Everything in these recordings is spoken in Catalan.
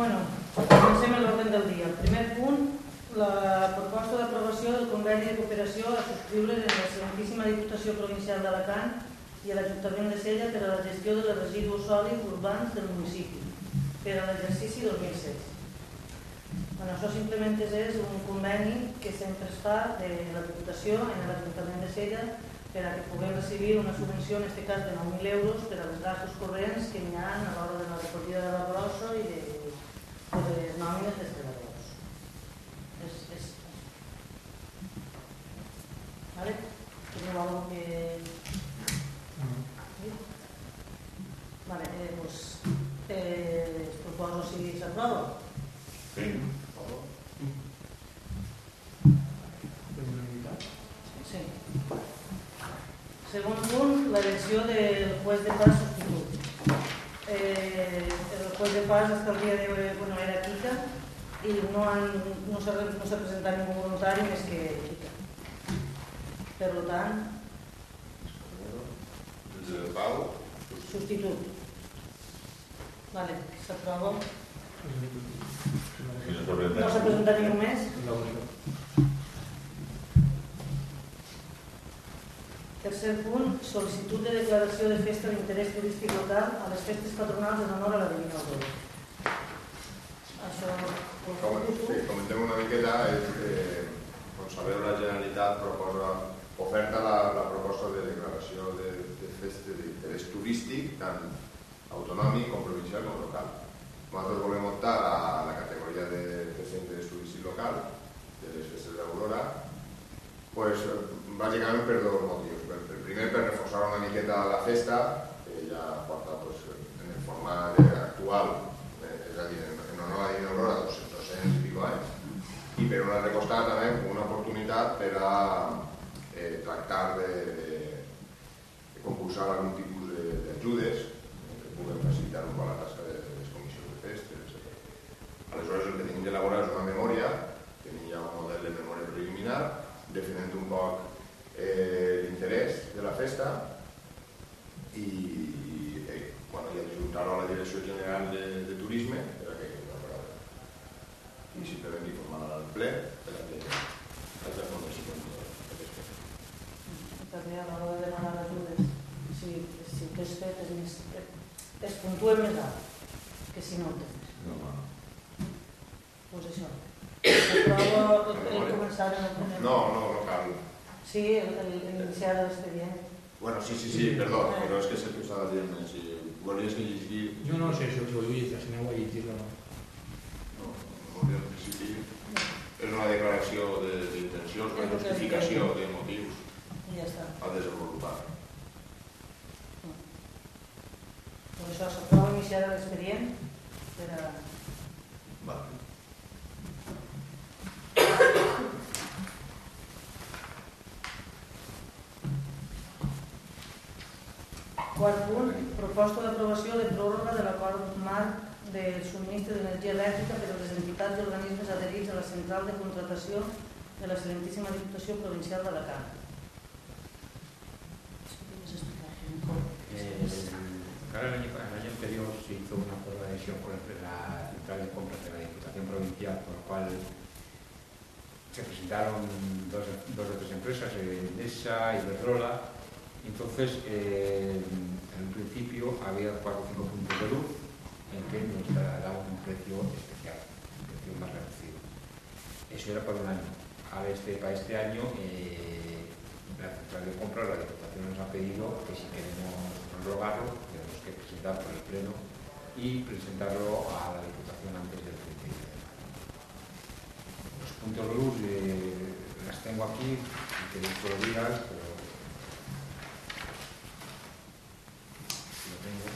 Bueno, comencem amb l'ordre del dia. Primer punt, la proposta d'aprovació del conveni de cooperació a subscriure en la Santíssima Diputació Provincial d'Alacant i a l'Ajuntament de Sella per a la gestió dels residus sòlids urbans del municipi per a l'exercici 2016. Bueno, això simplement és un conveni que sempre es fa de la Diputació en l'Ajuntament de Sella per a que puguem recibir una subvenció, en aquest cas de 9.000 euros, per a les gastos corrents que n'hi ha a l'hora de la recollida de la brossa i de, nòmines dels treballadors. És, és... Vale? Teniu alguna que... Sí? Vale, eh, pues, eh, proposo si s'aprova. Sí. Segon punt, l'elecció del juez de paz. Eh, el juez de paz hasta el dia de hoy bueno, era Kika i no, han, no s'ha no presentat ningú voluntari més que Kika. Per tant, El de Pau, substitut. Vale, s'aprova. no s'ha No presentat. ningú més? Tercer punt, sol·licitud de declaració de festa d'interès turístic local a les festes patronals en honor a la Divina Aurora. Això Com, sí, comentem una miqueta, és que doncs, saber la Generalitat proposa, oferta la, la proposta de declaració de, de festa d'interès turístic, tant autonòmic com provincial com local. Nosaltres volem optar a la categoria de festa d'interès turístic local, de les festes d'Aurora, pues, bàsicament per dos motius. Primer, per reforçar una miqueta la festa, que ja porta pues, en el format actual, eh, és a dir, en, honor a Divina Aurora, 200, 200 i pico anys, i per un altre costat també una oportunitat per a eh, tractar de, de, de concursar algun tipus de- d'ajudes eh, que puguen facilitar un poc la tasca de, de les comissions de festes, etc. Aleshores el que tenim d'elaborar és una memòria, tenim ja un model de memòria preliminar, definint un poc eh, l'interès de la festa i, eh, bueno, i adjuntar-ho a la Direcció General de, de Turisme per a que i simplement informar al ple per a que els reconeixin També a l'hora de demanar ajudes, si, si que és fet és més, es puntua més alt que si no ho tens. No, no. Doncs això. S'aprova el, començar en el primer. No, no, no cal. Sí, el, el, el iniciar l'expedient. Bueno, sí, sí, sí, perdó, però és que sé que estava dient, si volies que llegir... Jo no sé si us ho lluita, si aneu a llegir-lo no. No, no volia en principi... És una declaració de- d'intencions, una justificació de motius I ja està. a desenvolupar. Per això s'aprova iniciar l'expedient per a... Vale. Quart punt, proposta d'aprovació de pròrroga de l'acord marc de subministre d'energia elèctrica per a les entitats i organismes adherits a la central de contratació de la Excelentíssima Diputació Provincial d'Alacant. El año, anterior se hizo una prueba de adhesión con la central de compras de la Diputación Provincial, por lo cual se presentaron dos, o tres empresas, eh, Endesa, Iberdrola. Entonces, eh, en un principio había cuatro o cinco puntos de luz en que nos daban un precio especial, un precio más reducido. Eso era para un año. Ahora este, para este año, eh, la central de compras, la Diputación nos ha pedido que si queremos prorrogarlo, que presentar por el Pleno y presentarlo a la Diputación antes del 31 de mayo. Los puntos de luz eh, las tengo aquí, si queréis que lo digas, pero... Lo tengo.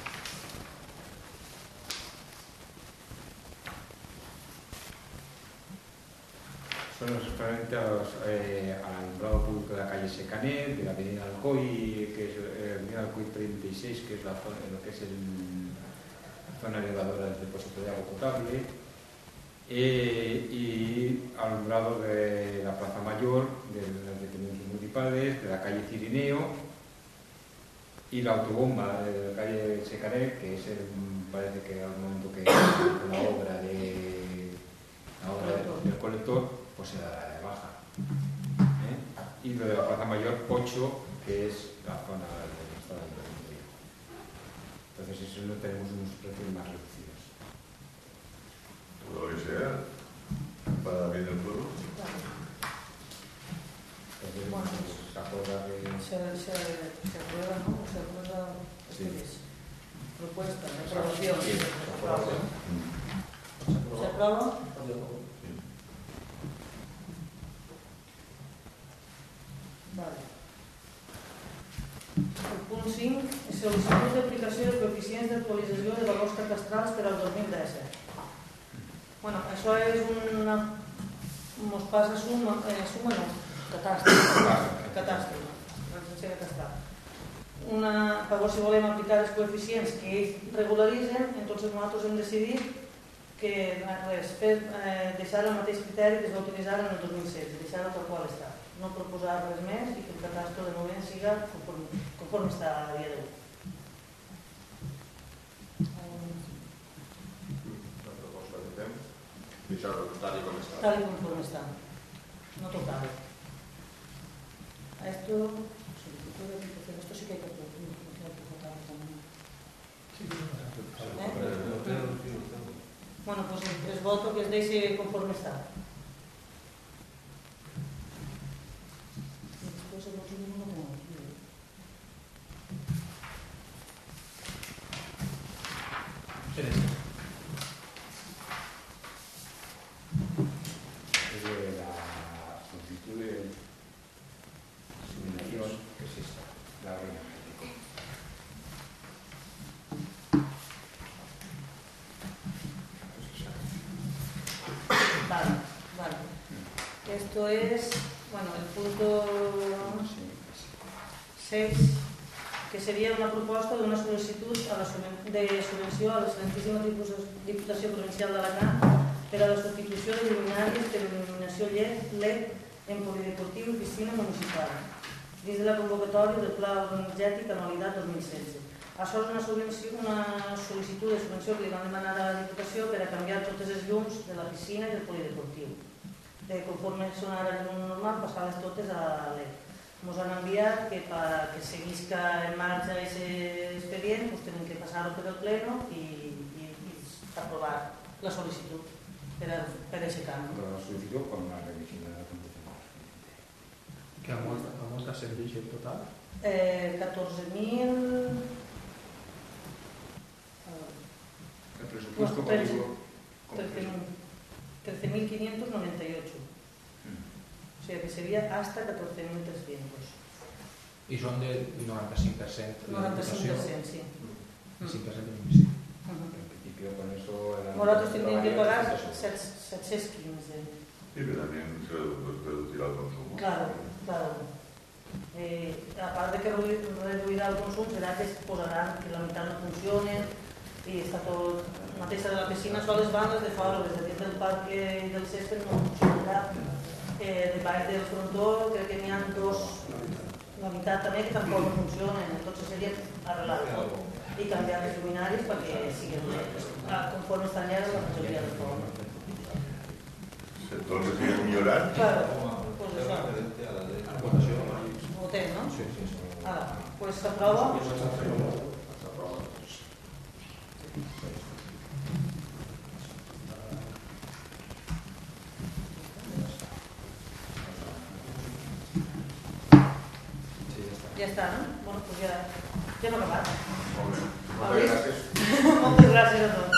Son referentes a los, eh, al alumbrado público de la calle Secanet, de la avenida Alcoy, que es eh, Alcoy 36, que es la zona, lo que es el, la zona elevadora del depósito de agua potable, eh, y alumbrado de la Plaza Mayor, de las dependencias municipales, de la calle Cirineo, y la autobomba de la calle Secanet, que es el, parece que al momento que la obra de constructor pues se dará de baja. Y lo de la Plaza Mayor, Pocho, que es la zona donde está el dormitorio. Entonces eso no tenemos unos precios más reducidos. Lo que sea, para bien del pueblo. Entonces, Bueno, pues, se acuerda que... Se, se, se aprueba, ¿no? Se aprueba Sí. ¿qué es? propuesta de aprobación. Sí, Se aprueba. ¿Se aprueba? Sol·licitud d'aplicació de coeficients d'actualització de valors catastrals per al 2017. Bueno, això és una... Mos passa suma, eh, suma no, catàstrofe. catàstrofe, l'agència catastral. Una, per si volem aplicar els coeficients que ells regularitzen, entonces nosaltres hem decidit que res, fer, eh, deixar el mateix criteri que es va utilitzar en el 2016, deixar-ho tal qual està. No proposar res més i que el catastro de moment siga conforme, conforme està a dia d'avui. Dicevo, tal y como está. Tal y conforme está. No tocado. A esto, esto sí que hay que ¿Eh? Bueno, pues les voto que os deis conforme está. Esto es, bueno, el punto 6, que seria una proposta d'una sol·licitud a la de subvenció a l'excel·lentíssima Dipu- Diputació Provincial d'Alacant per a la substitució de luminàries per il·luminació LED, en polideportiu i piscina municipal, dins de la convocatòria del Pla Energètic Anualitat 2016. Això és una, una sol·licitud de subvenció que li van demanar a la Diputació per a canviar totes les llums de la piscina i del polideportiu. De conforme són ara normal, passar-les totes a LED. Ens han enviat que per que seguisca en marxa aquest expedient pues, tenen que passar-ho per el pleno i, i, i aprovar la sol·licitud per a, per a aquest canvi. La solicitud con la revisión de la. Que a molta, a molta dice el total? Eh, 14.000... eh, El presupuesto Pues, tres- contigo- con- 13.598. O sea que sería hasta 14.300. I són del 95% de la 95%, sí. i 5% del municipi. Ujú. En principio con eso... el Nosotros tendríamos que pagar eso. 715. Y que también se reducirá el consumo. Claro, claro. Eh, a part de que redu- reduirà el consum, serà que es posaran que la meitat no funcionen i està tot... Mateixa de la piscina són les bandes de fora, les de dins del parc i del césped no funcionarà. Eh, de baix del frontó crec que n'hi ha dos, la meitat també que tampoc no funcionen, entonces seria arreglar i canviar les luminàries perquè siguin ah, conforme estan ja la majoria del poble. Entonces, ¿quieren millorar? Claro, pues això, votem, no? Sí, sí, sí. Ara, pues s'aprova. S'aprova. Pues ya ¿no? Bueno, no Muchas gracias. Muchas gracias a todos.